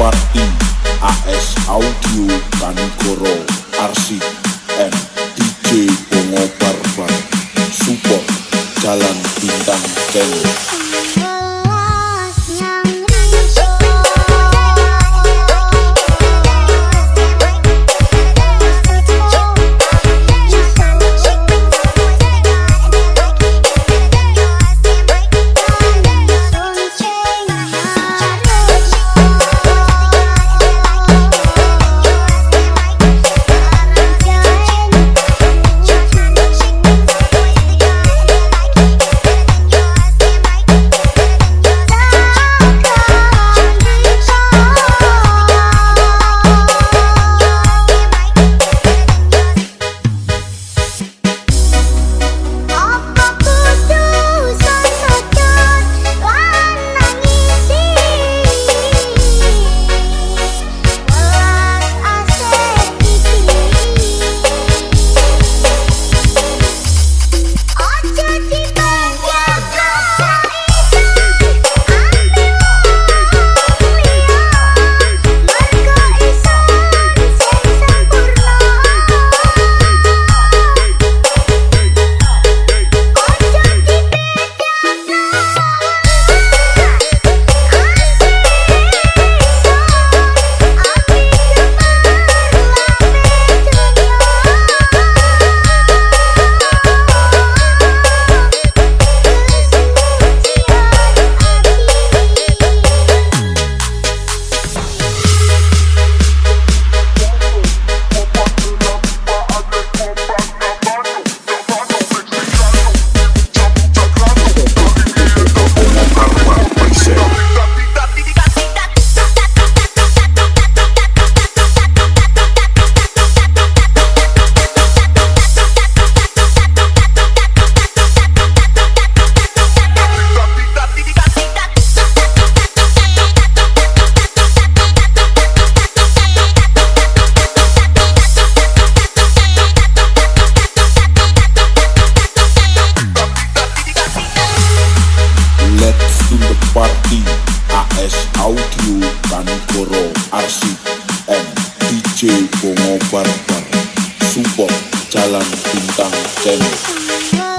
party AS Audio Kanigoro Arsik and DJ Bongo Barbar Support Jalan Bintang Channel DJ Bongo Barbar Support Jalan Bintang Channel